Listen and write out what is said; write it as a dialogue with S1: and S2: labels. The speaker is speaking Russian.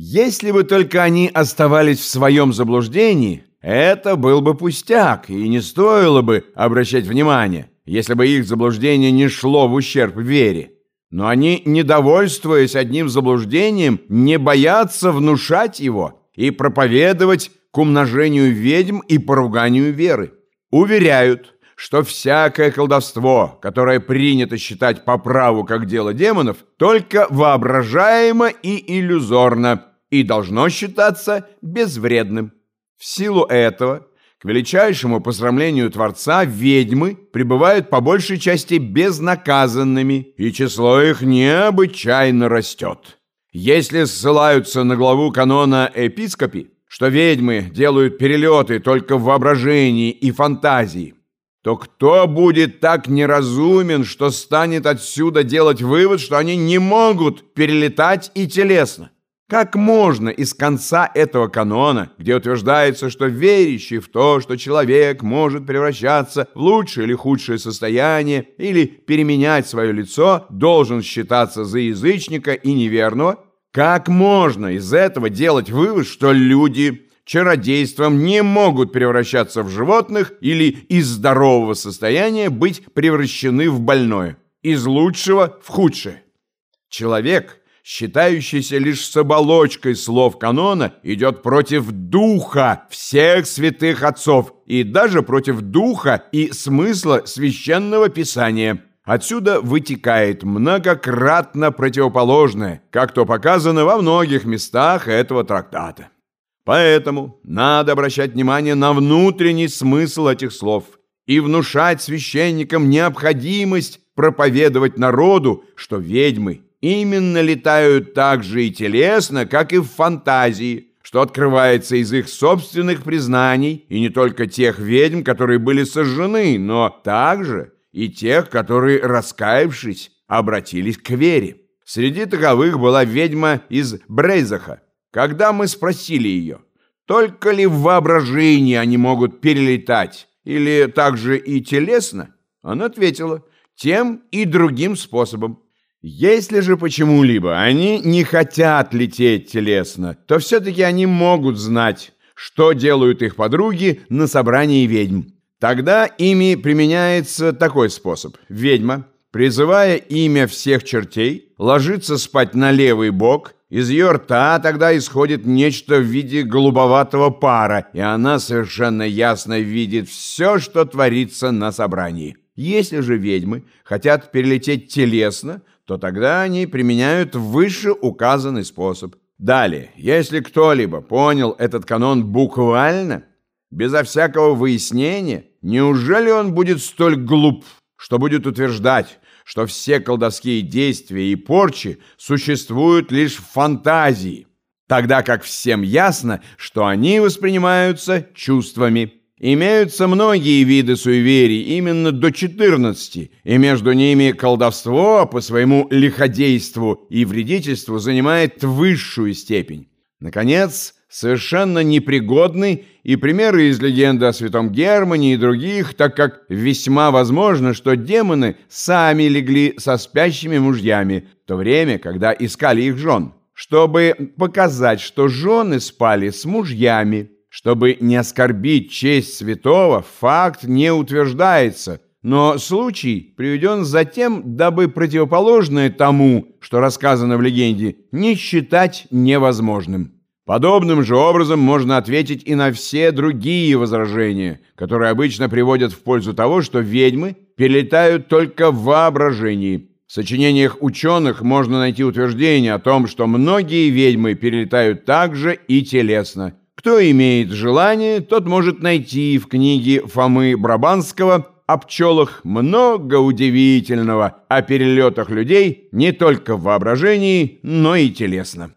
S1: Если бы только они оставались в своем заблуждении, это был бы пустяк, и не стоило бы обращать внимание, если бы их заблуждение не шло в ущерб вере. Но они, недовольствуясь одним заблуждением, не боятся внушать его и проповедовать к умножению ведьм и поруганию веры. Уверяют, что всякое колдовство, которое принято считать по праву как дело демонов, только воображаемо и иллюзорно и должно считаться безвредным. В силу этого, к величайшему посрамлению Творца, ведьмы пребывают по большей части безнаказанными, и число их необычайно растет. Если ссылаются на главу канона епископи, что ведьмы делают перелеты только в воображении и фантазии, то кто будет так неразумен, что станет отсюда делать вывод, что они не могут перелетать и телесно? Как можно из конца этого канона, где утверждается, что верящий в то, что человек может превращаться в лучшее или худшее состояние или переменять свое лицо, должен считаться за язычника и неверного, как можно из этого делать вывод, что люди чародейством не могут превращаться в животных или из здорового состояния быть превращены в больное, из лучшего в худшее? Человек – считающийся лишь с оболочкой слов канона, идет против духа всех святых отцов и даже против духа и смысла священного писания. Отсюда вытекает многократно противоположное, как то показано во многих местах этого трактата. Поэтому надо обращать внимание на внутренний смысл этих слов и внушать священникам необходимость проповедовать народу, что ведьмы именно летают так же и телесно, как и в фантазии, что открывается из их собственных признаний, и не только тех ведьм, которые были сожжены, но также и тех, которые, раскаявшись, обратились к вере. Среди таковых была ведьма из Брейзаха. Когда мы спросили ее, только ли в воображении они могут перелетать, или также и телесно, она ответила, тем и другим способом. Если же почему-либо они не хотят лететь телесно, то все-таки они могут знать, что делают их подруги на собрании ведьм. Тогда ими применяется такой способ. Ведьма, призывая имя всех чертей, ложится спать на левый бок, из ее рта тогда исходит нечто в виде голубоватого пара, и она совершенно ясно видит все, что творится на собрании. Если же ведьмы хотят перелететь телесно, то тогда они применяют выше указанный способ. Далее, если кто-либо понял этот канон буквально, безо всякого выяснения, неужели он будет столь глуп, что будет утверждать, что все колдовские действия и порчи существуют лишь в фантазии, тогда как всем ясно, что они воспринимаются чувствами. Имеются многие виды суеверий, именно до 14, и между ними колдовство по своему лиходейству и вредительству занимает высшую степень. Наконец, совершенно непригодны и примеры из легенды о святом Германе и других, так как весьма возможно, что демоны сами легли со спящими мужьями в то время, когда искали их жен, чтобы показать, что жены спали с мужьями. Чтобы не оскорбить честь святого, факт не утверждается, но случай приведен затем, дабы противоположное тому, что рассказано в легенде, не считать невозможным. Подобным же образом можно ответить и на все другие возражения, которые обычно приводят в пользу того, что ведьмы перелетают только в воображении. В сочинениях ученых можно найти утверждение о том, что многие ведьмы перелетают также и телесно. Кто имеет желание, тот может найти в книге Фомы Брабанского о пчелах много удивительного, о перелетах людей не только в воображении, но и телесно.